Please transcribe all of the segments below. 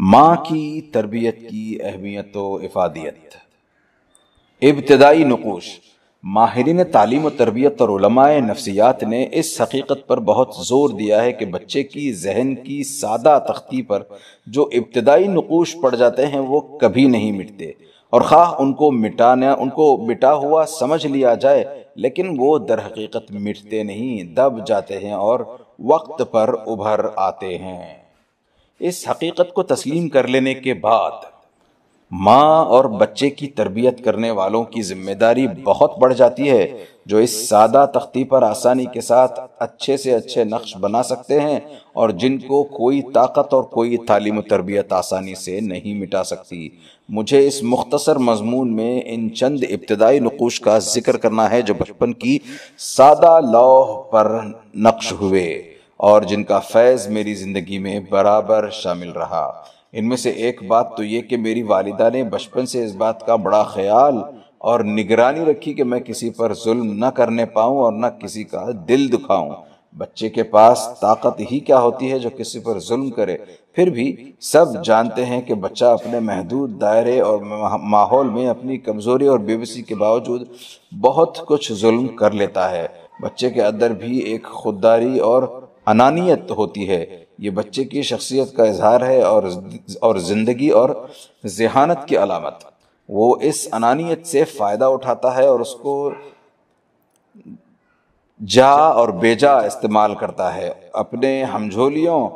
ماں کی تربیت کی اہمیت و افادیت۔ ابتدائی نقوش۔ ماہرین تعلیم و تربیت اور علماء نفسیات نے اس حقیقت پر بہت زور دیا ہے کہ بچے کی ذہن کی سادہ تختی پر جو ابتدائی نقوش پڑ جاتے ہیں وہ کبھی نہیں مٹتے۔ اور خواہ ان کو مٹانا، ان کو مٹا ہوا سمجھ لیا جائے، لیکن وہ در حقیقت مٹتے نہیں، دب جاتے ہیں اور وقت پر ابھر آتے ہیں۔ اس حقیقت کو تسلیم کر لینے کے بعد ماں اور بچے کی تربیت کرنے والوں کی ذمہ داری بہت بڑھ جاتی ہے، جو اس سادہ تختی پر آسانی کے ساتھ اچھے سے اچھے نقش بنا سکتے ہیں اور جن کو کوئی طاقت اور کوئی تعلیم و تربیت آسانی سے نہیں مٹا سکتی۔ مجھے اس مختصر مضمون میں ان چند ابتدائی نقوش کا ذکر کرنا ہے جو بچپن کی سادہ لوح پر نقش ہوئے۔ اور جن کا فیض میری زندگی میں برابر شامل رہا۔ ان میں سے ایک بات تو یہ کہ میری والدہ نے بچپن سے اس بات کا بڑا خیال اور نگرانی رکھی کہ میں کسی پر ظلم نہ کرنے پاؤں اور نہ کسی کا دل دکھاؤں۔ بچے کے پاس طاقت ہی کیا ہوتی ہے جو کسی پر ظلم کرے؟ پھر بھی سب جانتے ہیں کہ بچہ اپنے محدود دائرے اور ماحول میں اپنی کمزوری اور بے بسی کے باوجود بہت کچھ ظلم کر لیتا ہے۔ بچے کے اندر بھی ایک خودداری اور انانیت ہوتی ہے۔ یہ بچے کی شخصیت کا اظہار ہے اور اور زندگی اور ذہانت کی علامت۔ وہ اس انانیت سے فائدہ اٹھاتا ہے اور اس کو جا اور بیجا استعمال کرتا ہے۔ اپنے ہمجھولیوں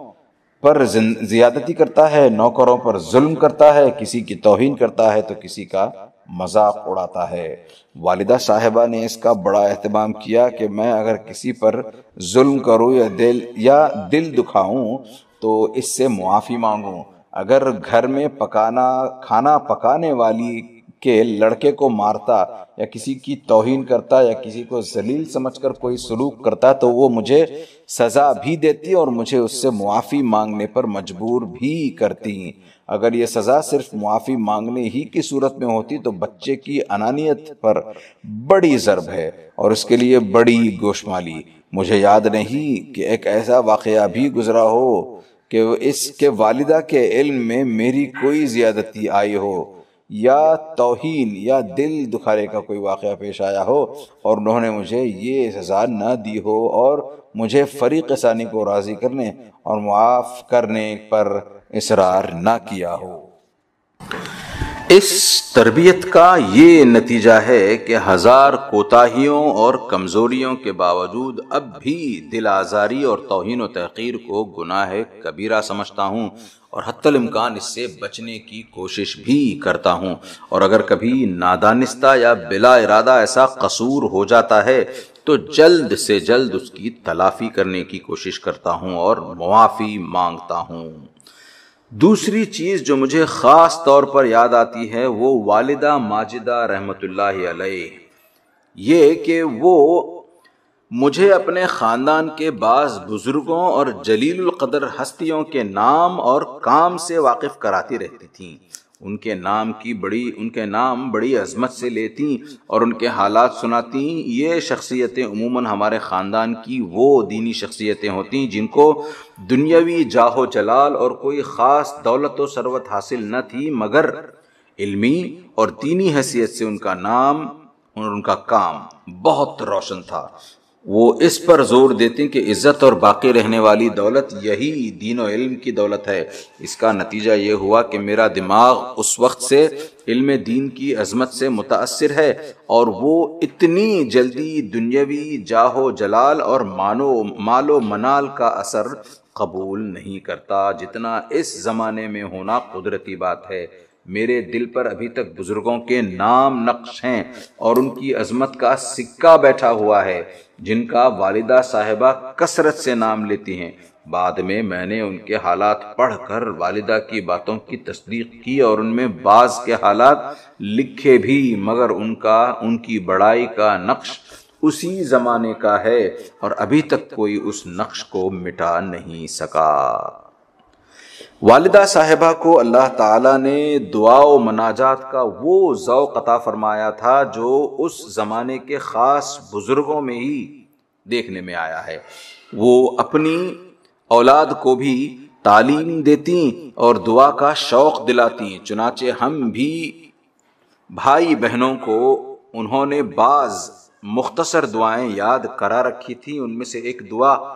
پر زیادتی کرتا ہے، نوکروں پر ظلم کرتا ہے، کسی کی توہین کرتا ہے تو کسی کا مذاق اڑاتا ہے۔ والدہ صاحبہ نے اس کا بڑا اہتمام کیا کہ میں اگر کسی پر ظلم کروں یا دل یا دل دکھاؤں تو اس سے معافی مانگوں۔ اگر گھر میں پکانا، کھانا پکانے والی کے لڑکے کو مارتا یا کسی کی توہین کرتا یا کسی کو ذلیل سمجھ کر کوئی سلوک کرتا تو وہ مجھے سزا بھی دیتی اور مجھے اس سے معافی مانگنے پر مجبور بھی کرتی۔ اگر یہ سزا صرف معافی مانگنے ہی کی صورت میں ہوتی تو بچے کی انانیت پر بڑی ضرب ہے اور اس کے لیے بڑی گوشمالی۔ مجھے یاد نہیں کہ ایک ایسا واقعہ بھی گزرا ہو کہ اس کے والدہ کے علم میں میری کوئی زیادتی آئی ہو۔ یا توہین، یا دل دکھارے کا کوئی واقعہ پیش آیا ہو اور انہوں نے مجھے یہ سزا نہ دی ہو اور مجھے فریق ثانی کو راضی کرنے اور معاف کرنے پر اصرار نہ کیا ہو۔ اس تربیت کا یہ نتیجہ ہے کہ ہزار کوتاہیوں اور کمزوریوں کے باوجود اب بھی دل آزاری اور توہین و تحقیر کو گناہ کبیرہ سمجھتا ہوں اور حتی الامکان اس سے بچنے کی کوشش بھی کرتا ہوں۔ اور اگر کبھی نادانستہ یا بلا ارادہ ایسا قصور ہو جاتا ہے، تو جلد سے جلد اس کی تلافی کرنے کی کوشش کرتا ہوں اور معافی مانگتا ہوں۔ دوسری چیز جو مجھے خاص طور پر یاد آتی ہے وہ والدہ ماجدہ رحمۃ اللہ علیہ۔ یہ کہ وہ مجھے اپنے خاندان کے بعض بزرگوں اور جلیل القدر ہستیوں کے نام اور کام سے واقف کراتی رہتی تھیں۔ ان کے نام کی بڑی، ان کے نام بڑی عظمت سے لیتی اور ان کے حالات سناتی۔ یہ شخصیتیں عموماً ہمارے خاندان کی وہ دینی شخصیتیں ہوتی جن کو دنیاوی جاہو جلال اور کوئی خاص دولت و ثروت حاصل نہ تھی، مگر علمی اور دینی حیثیت سے ان کا نام اور ان کا کام بہت روشن تھا۔ وہ اس پر زور دیتے ہیں کہ عزت اور باقی رہنے والی دولت یہی دین و علم کی دولت ہے۔ اس کا نتیجہ یہ ہوا کہ میرا دماغ اس وقت سے علم دین کی عظمت سے متاثر ہے اور وہ اتنی جلدی دنیاوی جاہو جلال اور مانو مال و منال کا اثر قبول نہیں کرتا جتنا اس زمانے میں ہونا قدرتی بات ہے۔ میرے دل پر ابھی تک بزرگوں کے نام نقش ہیں اور ان کی عظمت کا سکہ بیٹھا ہوا ہے، جن کا والدہ صاحبہ کثرت سے نام لیتی ہیں۔ بعد میں میں نے ان کے حالات پڑھ کر والدہ کی باتوں کی تصدیق کی اور ان میں بعض کے حالات لکھے بھی، مگر ان کا، ان کی بڑائی کا نقش اسی زمانے کا ہے اور ابھی تک کوئی اس نقش کو مٹا نہیں سکا۔ والدہ صاحبہ کو اللہ تعالیٰ نے دعا و مناجات کا وہ ذوق عطا فرمایا تھا جو اس زمانے کے خاص بزرگوں میں ہی دیکھنے میں آیا ہے۔ وہ اپنی اولاد کو بھی تعلیم دیتی اور دعا کا شوق دلاتی چنانچہ ہم بھی بھائی بہنوں کو انہوں نے بعض مختصر دعائیں یاد کرا رکھی تھی ان میں سے ایک دعا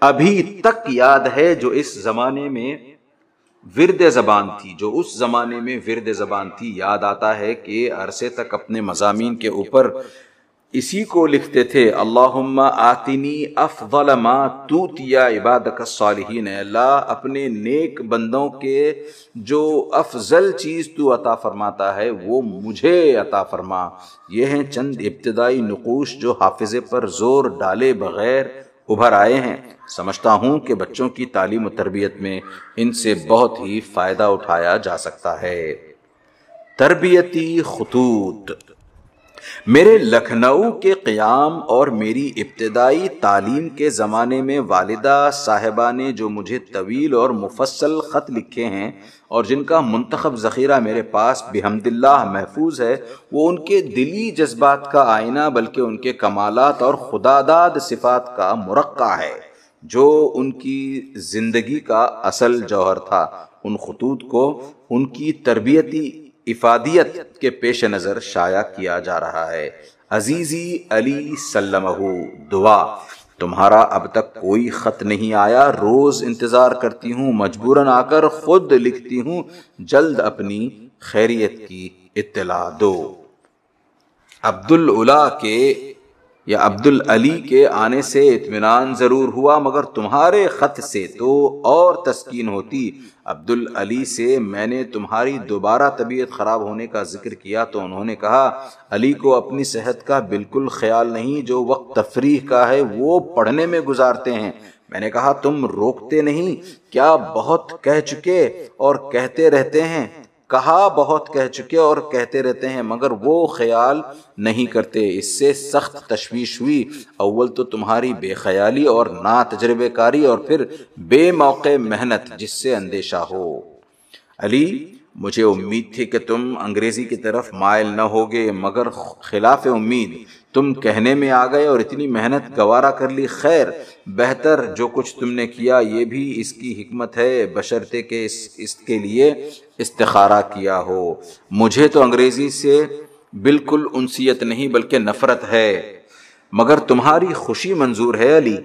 ابھی تک یاد ہے جو اس زمانے میں ورد زبان تھی، جو اس زمانے میں ورد زبان تھی، یاد آتا ہے کہ عرصے تک اپنے مضامین کے اوپر اسی کو لکھتے تھے، اللہم آتنی افضل ما توتیا عبادک الصالحین اللہ اپنے نیک بندوں کے جو افضل چیز تو عطا فرماتا ہے، وہ مجھے عطا فرما۔ یہ ہیں چند ابتدائی نقوش جو حافظے پر زور ڈالے بغیر ابھر آئے ہیں۔ سمجھتا ہوں کہ بچوں کی تعلیم و تربیت میں ان سے بہت ہی فائدہ اٹھایا جا سکتا ہے۔ تربیتی خطوط۔ میرے لکھنؤ کے قیام اور میری ابتدائی تعلیم کے زمانے میں والدہ صاحبہ نے جو مجھے طویل اور مفصل خط لکھے ہیں اور جن کا منتخب ذخیرہ میرے پاس بحمد اللہ محفوظ ہے، وہ ان کے دلی جذبات کا آئینہ بلکہ ان کے کمالات اور خداداد صفات کا مرقع ہے، جو ان کی زندگی کا اصل جوہر تھا۔ ان خطوط کو، ان کی تربیتی افادیت کے پیش نظر شائع کیا جا رہا ہے۔ عزیزی علی سلمہ دعا۔ تمہارا اب تک کوئی خط نہیں آیا۔ روز انتظار کرتی ہوں، مجبوراً آ کر خود لکھتی ہوں۔ جلد اپنی خیریت کی اطلاع دو۔ عبد کے یا عبد العلی کے آنے سے اطمینان ضرور ہوا، مگر تمہارے خط سے تو اور تسکین ہوتی۔ عبد العلی سے میں نے تمہاری دوبارہ طبیعت خراب ہونے کا ذکر کیا تو انہوں نے کہا، علی کو اپنی صحت کا بالکل خیال نہیں، جو وقت تفریح کا ہے وہ پڑھنے میں گزارتے ہیں۔ میں نے کہا، تم روکتے نہیں، کیا بہت کہہ چکے اور کہتے رہتے ہیں؟ کہا بہت کہہ چکے اور کہتے رہتے ہیں، مگر وہ خیال نہیں کرتے۔ اس سے سخت تشویش ہوئی۔ اول تو تمہاری بے خیالی اور نا تجربے کاری اور پھر بے موقع محنت، جس سے اندیشہ ہو۔ علی مجھے امید تھی کہ تم انگریزی کی طرف مائل نہ ہوگے، مگر خلاف امید، تم کہنے میں آ گئے اور اتنی محنت گوارا کر لی۔ خیر، بہتر جو کچھ تم نے کیا، یہ بھی اس کی حکمت ہے بشرتے کہ اس اس کے لیے استخارہ کیا ہو۔ مجھے تو انگریزی سے بالکل انسیت نہیں، بلکہ نفرت ہے۔ مگر تمہاری خوشی منظور ہے علی۔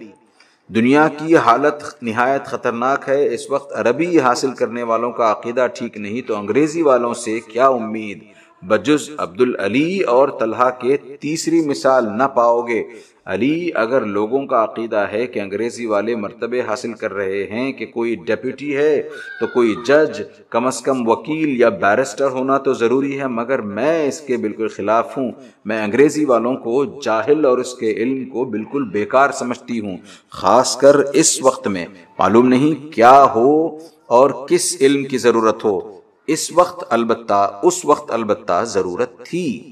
دنیا کی حالت نہایت خطرناک ہے، اس وقت عربی حاصل کرنے والوں کا عقیدہ ٹھیک نہیں تو انگریزی والوں سے کیا امید؟ بجز عبد العلی اور طلحہ کے تیسری مثال نہ پاؤ گے۔ علی، اگر لوگوں کا عقیدہ ہے کہ انگریزی والے مرتبے حاصل کر رہے ہیں کہ کوئی ڈیپیوٹی ہے تو کوئی جج، کم از کم وکیل یا بیرسٹر ہونا تو ضروری ہے، مگر میں اس کے بالکل خلاف ہوں۔ میں انگریزی والوں کو جاہل اور اس کے علم کو بالکل بیکار سمجھتی ہوں، خاص کر اس وقت میں۔ معلوم نہیں کیا ہو اور کس علم کی ضرورت ہو۔ اس وقت البتہ، اس وقت البتہ ضرورت تھی۔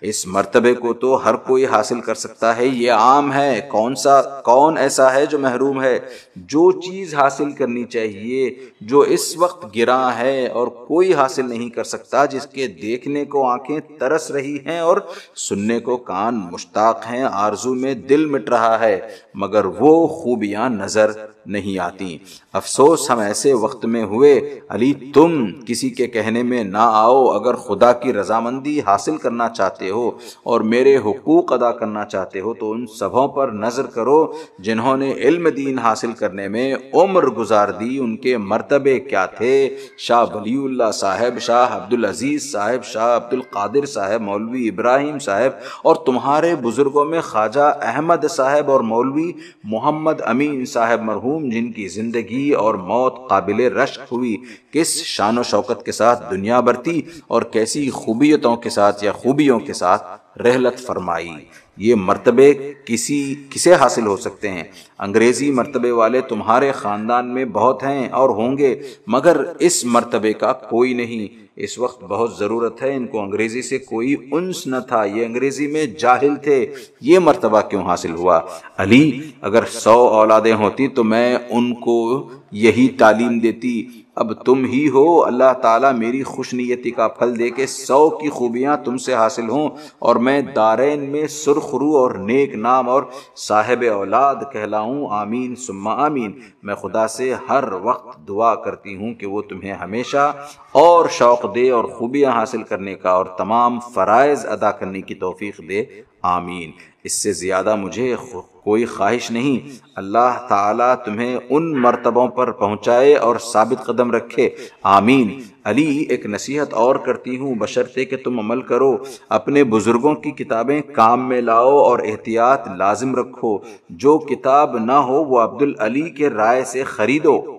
اس مرتبے کو تو ہر کوئی حاصل کر سکتا ہے۔ یہ عام ہے۔ کون سا، کون ایسا ہے جو محروم ہے؟ جو چیز حاصل کرنی چاہیے، جو اس وقت گراں ہے اور کوئی حاصل نہیں کر سکتا، جس کے دیکھنے کو آنکھیں ترس رہی ہیں اور سننے کو کان مشتاق ہیں، آرزو میں دل مٹ رہا ہے، مگر وہ خوبیاں نظر نہیں آتی۔ افسوس، ہم ایسے وقت میں ہوئے۔ علی، تم کسی کے کہنے میں نہ آؤ۔ اگر خدا کی رضامندی حاصل کرنا چاہتے ہو اور میرے حقوق ادا کرنا چاہتے ہو، تو ان سبھوں پر نظر کرو۔ جنہوں نے علم دین حاصل کرنے میں عمر گزار دی، ان کے مرتبے کیا تھے؟ شاہ ولی اللہ صاحب، شاہ عبد العزیز صاحب، شاہ عبد القادر صاحب، مولوی ابراہیم صاحب اور تمہارے بزرگوں میں خواجہ احمد صاحب اور مولوی محمد امین صاحب مرحوم مرحوم جن کی زندگی اور موت قابل رشک ہوئی، کس شان و شوکت کے ساتھ دنیا برتی اور کیسی خوبیتوں کے ساتھ یا خوبیوں کے ساتھ رحلت فرمائی۔ یہ مرتبے کسی، کسے حاصل ہو سکتے ہیں۔ انگریزی مرتبے والے تمہارے خاندان میں بہت ہیں اور ہوں گے، مگر اس مرتبے کا کوئی نہیں۔ اس وقت بہت ضرورت ہے ان کو انگریزی سے کوئی انس نہ تھا، یہ انگریزی میں جاہل تھے۔ یہ مرتبہ کیوں حاصل ہوا؟ علی، اگر سو اولادیں ہوتی تو میں ان کو یہی تعلیم دیتی۔ اب تم ہی ہو، اللہ تعالیٰ میری خوش نیتی کا پھل دے کے سو کی خوبیاں تم سے حاصل ہوں۔ اور میں دارین میں سرخرو اور نیک نام اور صاحب اولاد کہلاؤں۔ آمین سما آمین۔ میں خدا سے ہر وقت دعا کرتی ہوں کہ وہ تمہیں ہمیشہ اور شوق دے اور خوبیاں حاصل کرنے کا اور تمام فرائض ادا کرنے کی توفیق دے۔ آمین۔ اس سے زیادہ مجھے کوئی خواہش نہیں۔ اللہ تعالیٰ تمہیں ان مرتبوں پر پہنچائے اور ثابت قدم رکھے۔ آمین۔ علی، ایک نصیحت اور کرتی ہوں۔ بشرطے کہ تم عمل کرو۔ اپنے بزرگوں کی کتابیں کام میں لاؤ اور احتیاط لازم رکھو۔ جو کتاب نہ ہو وہ عبد العلی کے رائے سے خریدو۔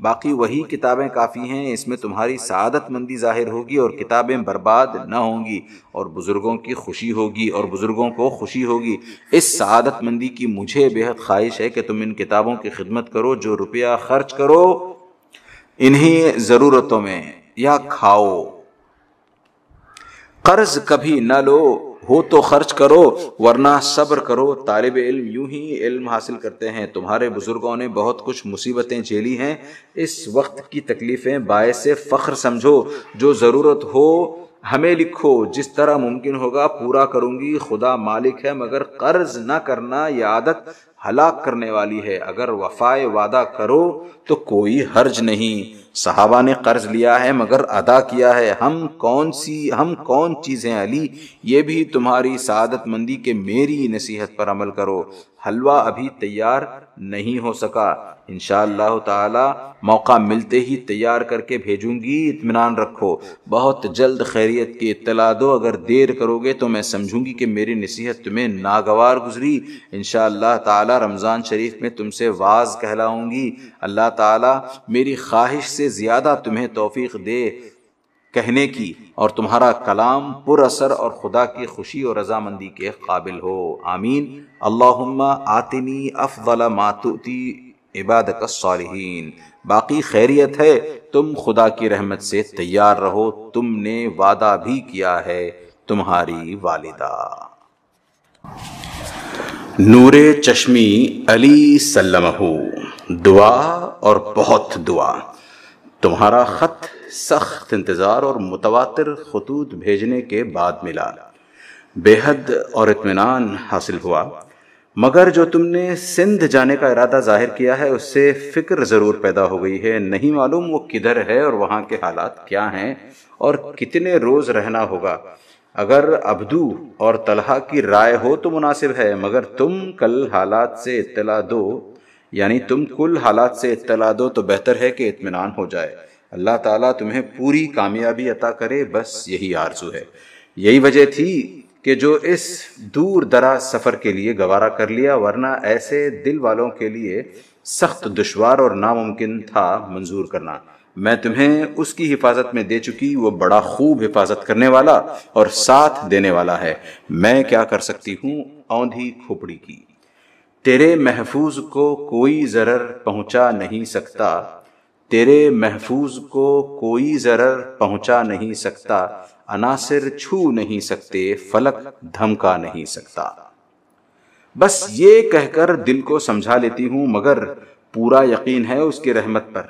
باقی وہی کتابیں کافی ہیں، اس میں تمہاری سعادت مندی ظاہر ہوگی اور کتابیں برباد نہ ہوں گی اور بزرگوں کی خوشی ہوگی اور بزرگوں کو خوشی ہوگی۔ اس سعادت مندی کی مجھے بےحد خواہش ہے کہ تم ان کتابوں کی خدمت کرو جو روپیہ خرچ کرو انہی ضرورتوں میں، یا کھاؤ۔ قرض کبھی نہ لو ہو تو خرچ کرو، ورنہ صبر کرو، طالب علم یوں ہی علم حاصل کرتے ہیں۔ تمہارے بزرگوں نے بہت کچھ مصیبتیں جھیلی ہیں۔ اس وقت کی تکلیفیں باعث فخر سمجھو۔ جو ضرورت ہو، ہمیں لکھو۔ جس طرح ممکن ہوگا پورا کروں گی۔ خدا مالک ہے، مگر قرض نہ کرنا یہ عادت ہلاک کرنے والی ہے۔ اگر وفائے وعدہ کرو تو کوئی حرج نہیں۔ صحابہ نے قرض لیا ہے، مگر ادا کیا ہے۔ ہم کون سی، ہم کون چیزیں علی؟ یہ بھی تمہاری سعادت مندی کے میری نصیحت پر عمل کرو۔ حلوہ ابھی تیار نہیں ہو سکا۔ انشاءاللہ اللہ تعالی موقع ملتے ہی تیار کر کے بھیجوں گی۔ اطمینان رکھو۔ بہت جلد خیریت کی اطلاع دو۔ اگر دیر کرو گے تو میں سمجھوں گی کہ میری نصیحت تمہیں ناگوار گزری۔ انشاءاللہ اللہ تعالی رمضان شریف میں تم سے واز کہلاؤں گی۔ اللہ تعالی میری خواہش سے زیادہ تمہیں توفیق دے کہنے کی اور تمہارا کلام پر اثر اور خدا کی خوشی اور رضامندی کے قابل ہو۔ آمین۔ اللہم آتنی افضل ما تؤتی عبادت الصالحین۔ باقی خیریت ہے، تم خدا کی رحمت سے تیار رہو۔ تم نے وعدہ بھی کیا ہے تمہاری والدہ۔ نور چشمی علی سلمہ۔ دعا اور بہت دعا۔ تمہارا خط سخت انتظار اور متواتر خطوط بھیجنے کے بعد ملا۔ بے حد اور اطمینان حاصل ہوا۔ مگر جو تم نے سندھ جانے کا ارادہ ظاہر کیا ہے، اس سے فکر ضرور پیدا ہو گئی ہے۔ نہیں معلوم وہ کدھر ہے اور وہاں کے حالات کیا ہیں اور کتنے روز رہنا ہوگا۔ اگر ابدو اور طلحہ کی رائے ہو تو مناسب ہے، مگر تم کل حالات سے اطلاع دو۔ یعنی تم کل حالات سے اطلاع دو تو بہتر ہے کہ اطمینان ہو جائے۔ اللہ تعالیٰ تمہیں پوری کامیابی عطا کرے، بس یہی آرزو ہے۔ یہی وجہ تھی کہ جو اس دور دراز سفر کے لیے گوارا کر لیا، ورنہ ایسے دل والوں کے لیے سخت دشوار اور ناممکن تھا منظور کرنا۔ میں تمہیں اس کی حفاظت میں دے چکی، وہ بڑا خوب حفاظت کرنے والا اور ساتھ دینے والا ہے۔ میں کیا کر سکتی ہوں؟ اوندھی کھوپڑی کی۔ تیرے محفوظ کو کوئی ضرر پہنچا نہیں سکتا۔ تیرے محفوظ کو کوئی ضرر پہنچا نہیں سکتا۔ عناصر چھو نہیں سکتے، فلک دھمکا نہیں سکتا۔ بس یہ کہہ کر دل کو سمجھا لیتی ہوں، مگر پورا یقین ہے اس کی رحمت پر۔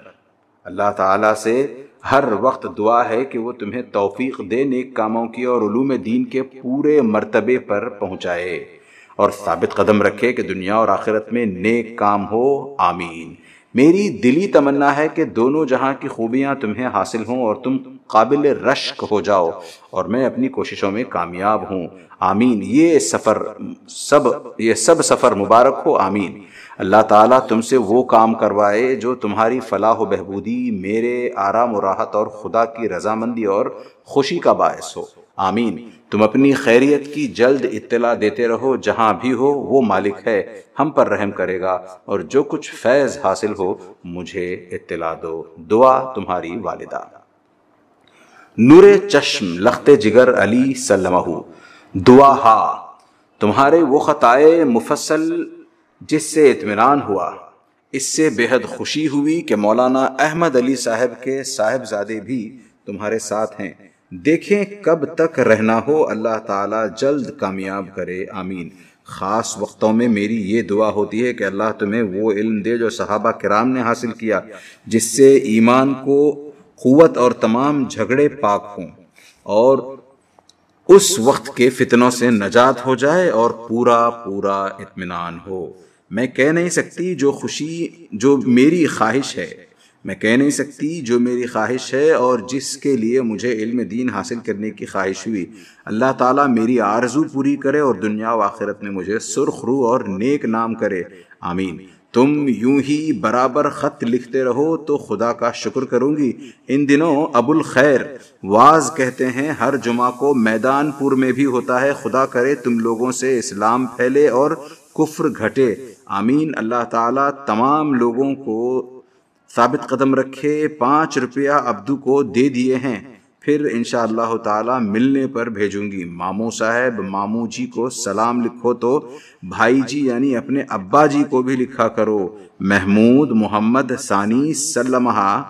اللہ تعالی سے ہر وقت دعا ہے کہ وہ تمہیں توفیق دے، نیک کاموں کی اور علوم دین کے پورے مرتبے پر پہنچائے۔ اور ثابت قدم رکھے کہ دنیا اور آخرت میں نیک کام ہو، آمین۔ میری دلی تمنا ہے کہ دونوں جہاں کی خوبیاں تمہیں حاصل ہوں اور تم قابل رشک ہو جاؤ اور میں اپنی کوششوں میں کامیاب ہوں۔ آمین۔ یہ سفر، سب، یہ سب سفر مبارک ہو۔ آمین۔ اللہ تعالیٰ تم سے وہ کام کروائے جو تمہاری فلاح و بہبودی، میرے آرام و راحت اور خدا کی رضامندی اور خوشی کا باعث ہو۔ آمین۔ تم اپنی خیریت کی جلد اطلاع دیتے رہو، جہاں بھی ہو وہ مالک ہے، ہم پر رحم کرے گا، اور جو کچھ فیض حاصل ہو مجھے اطلاع دو، دعا تمہاری والدہ۔ نور چشم لخت جگر علی سلمہ۔ دعا ہا، تمہارے وہ خطائے مفصل جس سے اطمینان ہوا۔ اس سے بے حد خوشی ہوئی کہ مولانا احمد علی صاحب کے صاحب زادے بھی تمہارے ساتھ ہیں۔ دیکھیں کب تک رہنا ہو، اللہ تعالی جلد کامیاب کرے، آمین۔ خاص وقتوں میں میری یہ دعا ہوتی ہے کہ اللہ تمہیں وہ علم دے جو صحابہ کرام نے حاصل کیا، جس سے ایمان کو قوت اور تمام جھگڑے پاک ہوں۔ اور اس وقت کے فتنوں سے نجات ہو جائے اور پورا پورا اطمینان ہو۔ میں کہہ نہیں سکتی جو خوشی، جو میری خواہش ہے۔ میں کہہ نہیں سکتی جو میری خواہش ہے اور جس کے لیے مجھے علم دین حاصل کرنے کی خواہش ہوئی۔ اللہ تعالیٰ میری آرزو پوری کرے اور دنیا و آخرت میں مجھے سرخ رو اور نیک نام کرے۔ آمین۔ تم یوں ہی برابر خط لکھتے رہو تو خدا کا شکر کروں گی۔ ان دنوں ابو الخیر واز کہتے ہیں، ہر جمعہ کو میدان پور میں بھی ہوتا ہے۔ خدا کرے تم لوگوں سے اسلام پھیلے اور کفر گھٹے۔ آمین۔ اللہ تعالیٰ تمام لوگوں کو ثابت قدم رکھے، پانچ روپیہ ابدو کو دے دیے ہیں۔ پھر انشاء اللہ تعالی ملنے پر بھیجوں گی۔ ماموں صاحب ماموں جی کو سلام لکھو تو بھائی جی یعنی اپنے ابا جی کو بھی لکھا کرو۔ محمود محمد ثانی سلمہ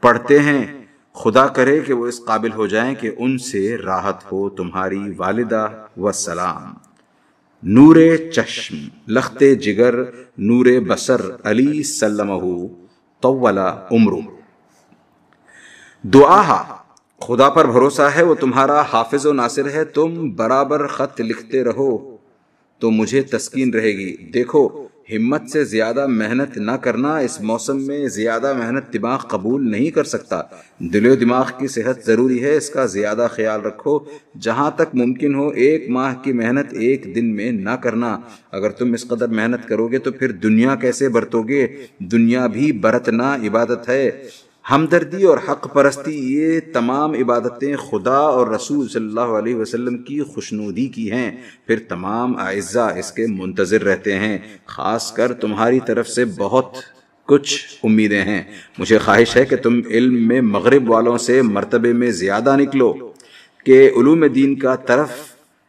پڑھتے ہیں۔ خدا کرے کہ وہ اس قابل ہو جائیں کہ ان سے راحت ہو۔ تمہاری والدہ و سلام نور چشم، لخت جگر، نور بسر علی سلمہ۔ طول عمر دعا خدا پر بھروسہ ہے، وہ تمہارا حافظ و ناصر ہے۔ تم برابر خط لکھتے رہو تو مجھے تسکین رہے گی۔ دیکھو ہمت سے زیادہ محنت نہ کرنا اس موسم میں زیادہ محنت دماغ قبول نہیں کر سکتا۔ دل و دماغ کی صحت ضروری ہے، اس کا زیادہ خیال رکھو۔ جہاں تک ممکن ہو، ایک ماہ کی محنت ایک دن میں نہ کرنا۔ اگر تم اس قدر محنت کرو گے تو پھر دنیا کیسے برتو گے؟ دنیا بھی برتنا عبادت ہے۔ ہمدردی اور حق پرستی، یہ تمام عبادتیں خدا اور رسول صلی اللہ علیہ وسلم کی خوشنودی کی ہیں۔ پھر تمام اعزاء اس کے منتظر رہتے ہیں۔ خاص کر تمہاری طرف سے بہت کچھ امیدیں ہیں۔ مجھے خواہش ہے کہ تم علم میں مغرب والوں سے مرتبے میں زیادہ نکلو۔ کہ علوم دین کا طرف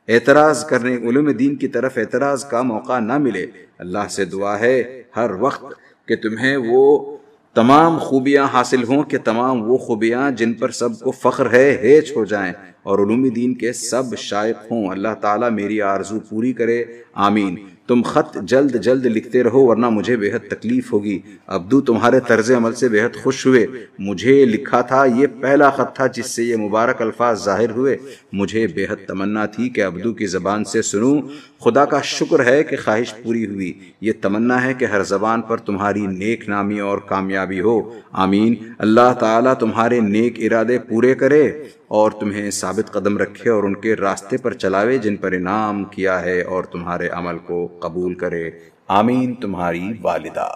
اعتراض کرنے، علوم دین کی طرف اعتراض کا موقع نہ ملے۔ اللہ سے دعا ہے ہر وقت کہ تمہیں وہ تمام خوبیاں حاصل ہوں کہ تمام وہ خوبیاں جن پر سب کو فخر ہے، ہیچ ہو جائیں۔ اور علومی دین کے سب شائق ہوں۔ اللہ تعالیٰ میری آرزو پوری کرے۔ آمین۔ تم خط جلد جلد لکھتے رہو ورنہ مجھے بے حد تکلیف ہوگی۔ ابدو تمہارے طرز عمل سے بے حد خوش ہوئے۔ مجھے لکھا تھا، یہ پہلا خط تھا جس سے یہ مبارک الفاظ ظاہر ہوئے۔ مجھے بے حد تمنا تھی کہ ابدو کی زبان سے سنوں۔ خدا کا شکر ہے کہ خواہش پوری ہوئی۔ یہ تمنا ہے کہ ہر زبان پر تمہاری نیک نامی اور کامیابی ہو۔ آمین۔ اللہ تعالیٰ تمہارے نیک ارادے پورے کرے۔ اور تمہیں ثابت قدم رکھے اور ان کے راستے پر چلاوے جن پر انعام کیا ہے اور تمہارے عمل کو قبول کرے۔ آمین۔ تمہاری والدہ۔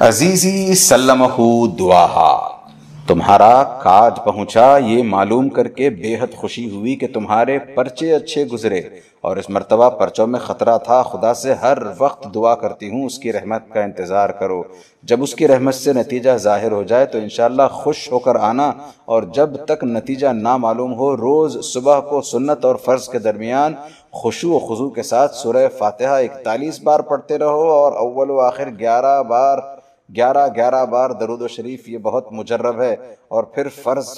عزیزی، سلمہ دعا تمہارا کاج پہنچا، یہ معلوم کر کے بے حد خوشی ہوئی کہ تمہارے پرچے اچھے گزرے اور اس مرتبہ پرچوں میں خطرہ تھا۔ خدا سے ہر وقت دعا کرتی ہوں، اس کی رحمت کا انتظار کرو۔ جب اس کی رحمت سے نتیجہ ظاہر ہو جائے تو انشاءاللہ خوش ہو کر آنا اور جب تک نتیجہ نہ معلوم ہو، روز صبح کو سنت اور فرض کے درمیان خوشو و خضو کے ساتھ سورہ فاتحہ اکتالیس بار پڑھتے رہو اور اول و آخر گیارہ بار گیارہ گیارہ بار درود و شریف، یہ بہت مجرب ہے۔ اور پھر فرض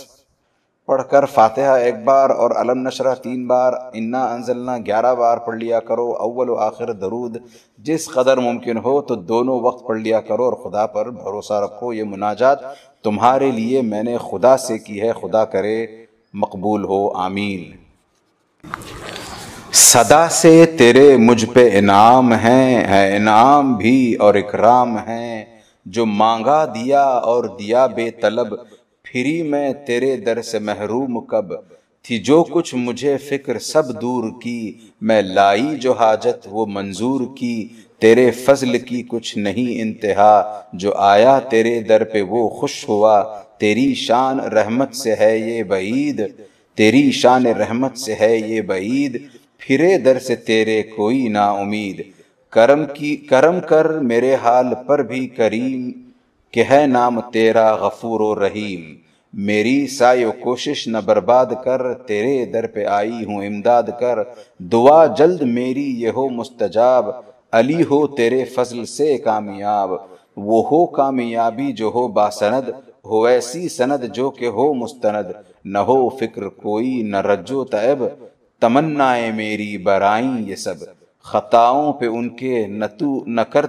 پڑھ کر فاتحہ ایک بار اور علم نشرہ تین بار۔ انا انزلنا گیارہ بار پڑھ لیا کرو۔ اول و آخر درود۔ جس قدر ممکن ہو تو دونوں وقت پڑھ لیا کرو اور خدا پر بھروسہ رکھو۔ یہ مناجات تمہارے لیے میں نے خدا سے کی ہے۔ خدا کرے مقبول ہو۔ آمین۔ صدا سے تیرے مجھ پہ انعام ہیں ہے انعام بھی اور اکرام ہیں۔ جو مانگا دیا اور دیا بے طلب، پھری میں تیرے در سے محروم کب؟ تھی جو کچھ مجھے فکر سب دور کی، میں لائی جو حاجت وہ منظور کی، تیرے فضل کی کچھ نہیں انتہا، جو آیا تیرے در پہ وہ خوش ہوا، تیری شان رحمت سے ہے یہ بعید، تیری شان رحمت سے ہے یہ بعید، پھرے در سے تیرے کوئی نا امید۔ کرم کی کرم کر میرے حال پر بھی کریم کہ ہے نام تیرا غفور و رحیم۔ میری سائے و کوشش نہ برباد کر، تیرے در پہ آئی ہوں امداد کر۔ دعا جلد میری یہ ہو مستجاب، علی ہو تیرے فضل سے کامیاب۔ وہ ہو کامیابی جو ہو باسند، ہو ایسی سند جو کہ ہو مستند۔ نہ ہو فکر کوئی، نہ رجو طیب تمنائیں میری برائیں یہ سب۔ خطاؤں پہ ان کے نہ تو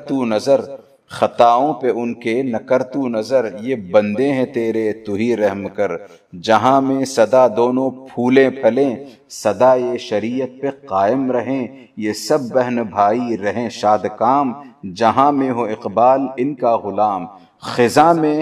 تو نظر، خطاؤں پہ ان کے نہ کر تو نظر، یہ بندے ہیں تیرے، تو ہی رحم کر۔ جہاں میں صدا دونوں پھولیں پھلیں، صدا یہ شریعت پہ قائم رہیں، یہ سب بہن بھائی رہیں شاد کام جہاں میں ہو اقبال، ان کا غلام۔ خزاں میں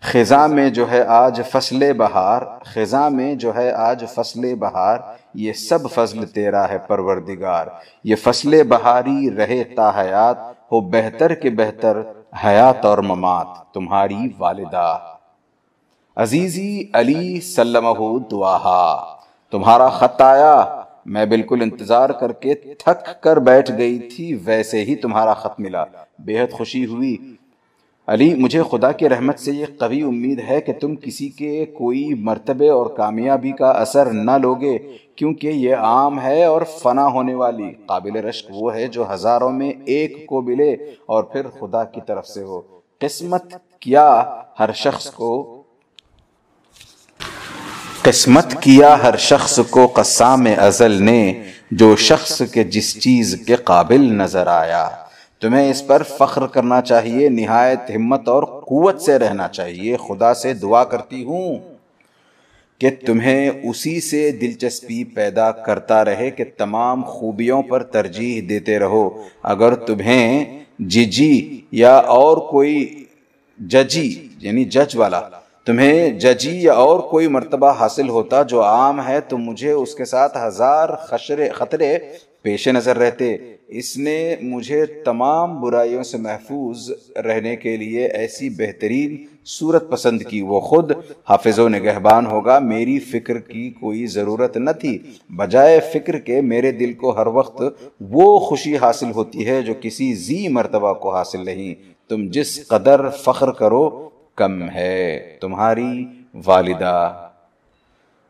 خزاں میں جو ہے آج فصل بہار، خزاں میں جو ہے آج فصل بہار، یہ سب فضل تیرا ہے پروردگار۔ یہ فصل بہاری رہے تا حیات، ہو بہتر کے بہتر حیات اور ممات۔ تمہاری والدہ۔ عزیزی علی سلمہ دعاہا۔ تمہارا خط آیا۔ میں بالکل انتظار کر کے تھک کر بیٹھ گئی تھی، ویسے ہی تمہارا خط ملا۔ بہت خوشی ہوئی۔ علی، مجھے خدا کی رحمت سے یہ قوی امید ہے کہ تم کسی کے کوئی مرتبے اور کامیابی کا اثر نہ لوگے، کیونکہ یہ عام ہے اور فنا ہونے والی۔ قابل رشک وہ ہے جو ہزاروں میں ایک کو ملے اور پھر خدا کی طرف سے ہو۔ قسمت کیا ہر شخص کو؟ قسمت کیا ہر شخص کو قسام ازل نے، جو شخص کے جس چیز کے قابل نظر آیا۔ تمہیں اس پر فخر کرنا چاہیے، نہایت ہمت اور قوت سے رہنا چاہیے۔ خدا سے دعا کرتی ہوں کہ تمہیں اسی سے دلچسپی پیدا کرتا رہے کہ تمام خوبیوں پر ترجیح دیتے رہو۔ اگر تمہیں جی جی یا اور کوئی ججی یعنی جج والا، تمہیں ججی یا اور کوئی مرتبہ حاصل ہوتا جو عام ہے تو مجھے اس کے ساتھ ہزار خشرے، خطرے پیش نظر رہتے۔ اس نے مجھے تمام برائیوں سے محفوظ رہنے کے لیے ایسی بہترین صورت پسند کی۔ وہ خود حافظ و نگہبان ہوگا۔ میری فکر کی کوئی ضرورت نہ تھی۔ بجائے فکر کے میرے دل کو ہر وقت وہ خوشی حاصل ہوتی ہے جو کسی زی مرتبہ کو حاصل نہیں۔ تم جس قدر فخر کرو، کم ہے۔ تمہاری والدہ۔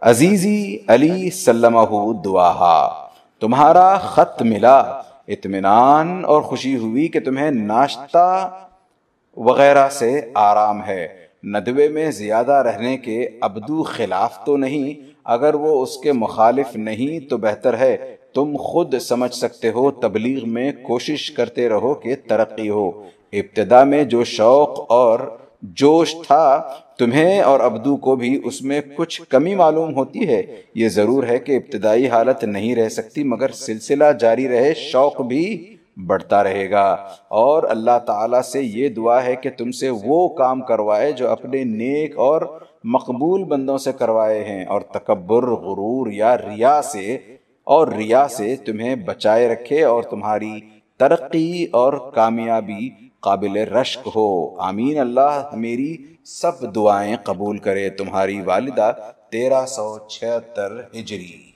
عزیزی علی سلمہ دعاہا۔ تمہارا خط ملا۔ اطمینان اور خوشی ہوئی کہ تمہیں ناشتہ وغیرہ سے آرام ہے۔ ندوے میں زیادہ رہنے کے ابدو خلاف تو نہیں، اگر وہ اس کے مخالف نہیں تو بہتر ہے۔ تم خود سمجھ سکتے ہو، تبلیغ میں کوشش کرتے رہو کہ ترقی ہو۔ ابتدا میں جو شوق اور جوش تھا تمہیں اور ابدو کو بھی اس میں کچھ کمی معلوم ہوتی ہے۔ یہ ضرور ہے کہ ابتدائی حالت نہیں رہ سکتی، مگر سلسلہ جاری رہے، شوق بھی بڑھتا رہے گا۔ اور اللہ تعالیٰ سے یہ دعا ہے کہ تم سے وہ کام کروائے جو اپنے نیک اور مقبول بندوں سے کروائے ہیں، اور تکبر، غرور یا ریا سے، اور ریا سے تمہیں بچائے رکھے اور تمہاری ترقی اور کامیابی قابل رشک ہو۔ آمین۔ اللہ میری سب دعائیں قبول کرے۔ تمہاری والدہ تیرہ سو چھہتر ہجری۔